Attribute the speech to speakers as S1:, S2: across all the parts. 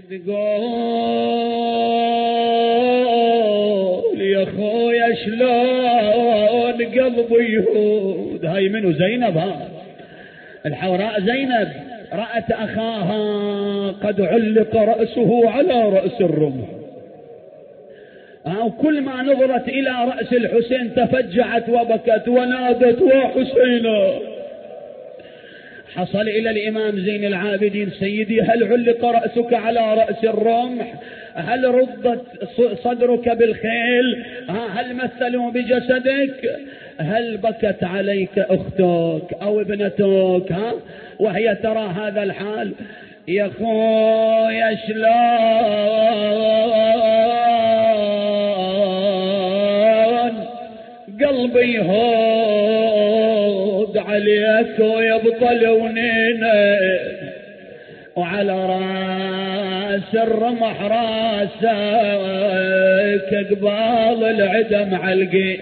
S1: تقول يا خويا شلون قلبي يهود؟ هاي منو؟ زينب ها؟ الحوراء زينب. رأت أخاها قد علق رأسه على رأس الرمح. أو كل ما نظرت إلى رأس الحسين تفجعت وبكت ونادت وحسينا حصل إلى الإمام زين العابدين سيدي هل علق رأسك على رأس الرمح؟ هل ردت صدرك بالخيل؟ هل مثلوا بجسدك؟ هل بكت عليك أختك أو ابنتك؟ ها وهي ترى هذا الحال؟ يا خويا شلون قلبي هود عليك ويبطل ونينه وعلى رأس الرمح رأسك قبال العدم علقي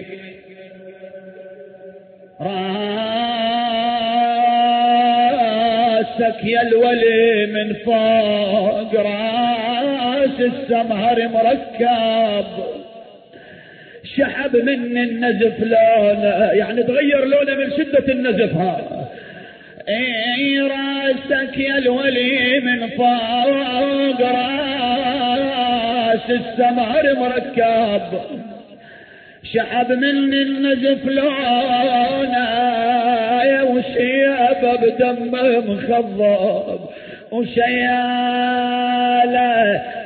S1: رأسك يا الولي من فوق رأس السمهر مركب. شحب من النزف لونه يعني تغير لونه من شدة النزف ها إي راسك يا الولي من فوق راس السمهر مركب. شعب من النزف لونا وشيابه بدمه مخضب. وشياله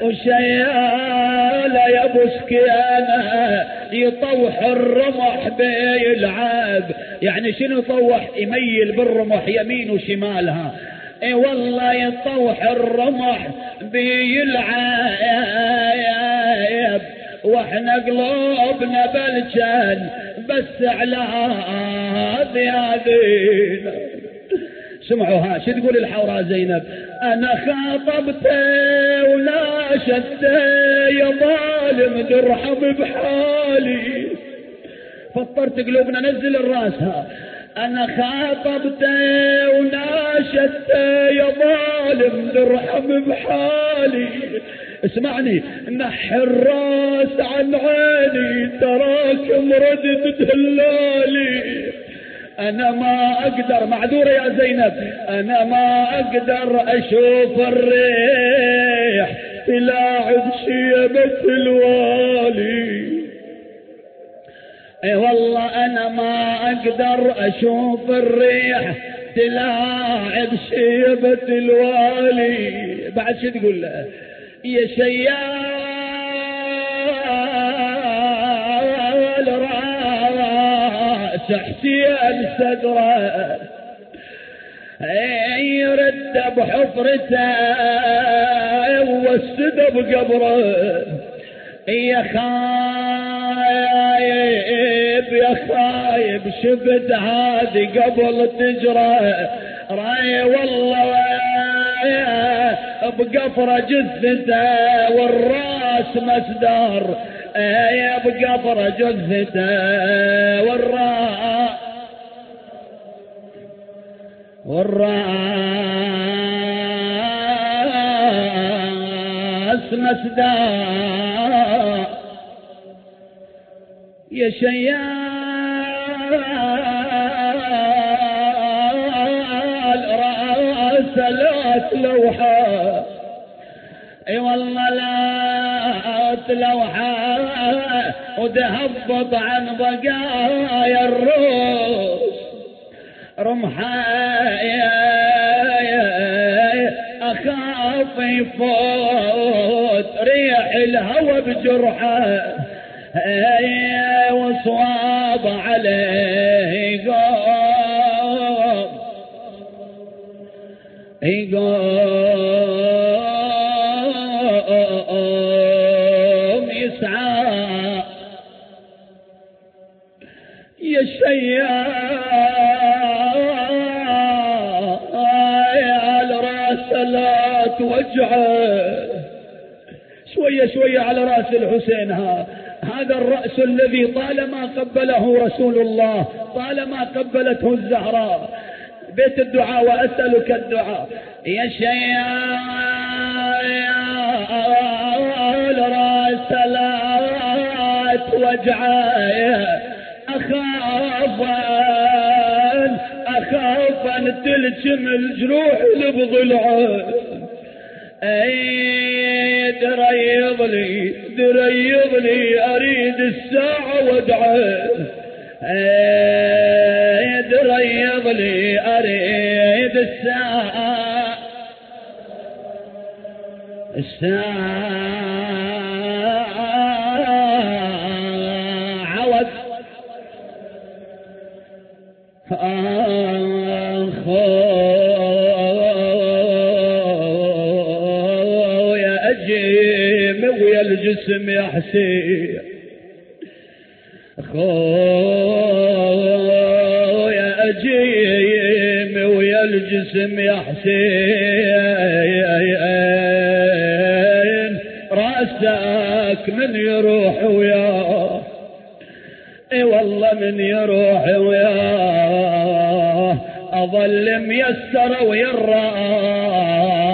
S1: وشياله يا ابو سكيانه يطوح الرمح بيلعب يعني شنو يطوح يميل بالرمح يمين وشمالها. إي والله يطوح الرمح بيلعب وإحنا قلوبنا بلجان بس على ذيابين سمعوا ها شو تقول الحوراء زينب؟ أنا خاطبته ولا شته يا ترحم بحالي. فطرت قلوبنا نزل الرأس. ها أنا خاطبته وناشدته يا ظالم ترحم بحالي. اسمعني نح الرأس عن عيني تراك مرد تدلالي. أنا ما أقدر معذورة يا زينب أنا ما أقدر أشوف الريح تلاعب شيبة الوالي. أي والله أنا ما أقدر أشوف الريح تلاعب شيبة الوالي. بعد شو تقول له؟ يا شيال رأس حسين صدره. يرد بحفرته والسد بقبره يا خايب يا خايب شفت هذه قبل تجرى. رأي والله بقفرة جثته والراس مسدار. يا بقفرة جثته والراس والرأس مسدار يا شيال رأس لا تلوحه أي والله لا تلوحة. وتهبط عن بقايا الروس. رمحه اخاف يفوت ريح الهوى بجرحه وصواب عليه يقوم يقوم يسعى يا شيال توجعه شوية شوية على رأس الحسين. ها هذا الرأس الذي طالما قبله رسول الله طالما قبلته الزهراء. بيت الدعاء وأسألك الدعاء. يا شيال رأس لا توجعي أخاف أن أخاف أن تلجم الجروح لبضلعه أي دريض لي دريض لي أريد الساعة وادعه أي دريض لي أريد الساعة. الساعة عود يا الجسم يا حسين. يا أجيم ويا الجسم يا حسين. رأسك من يروح وياه إي والله من يروح وياه أظل ميسر ويا الرأس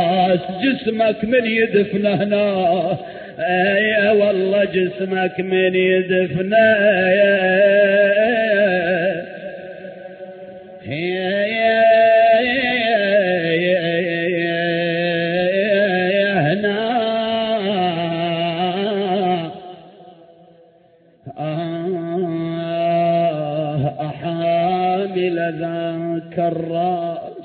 S1: جسمك من يدفن هنا. اي والله جسمك من يدفن هنا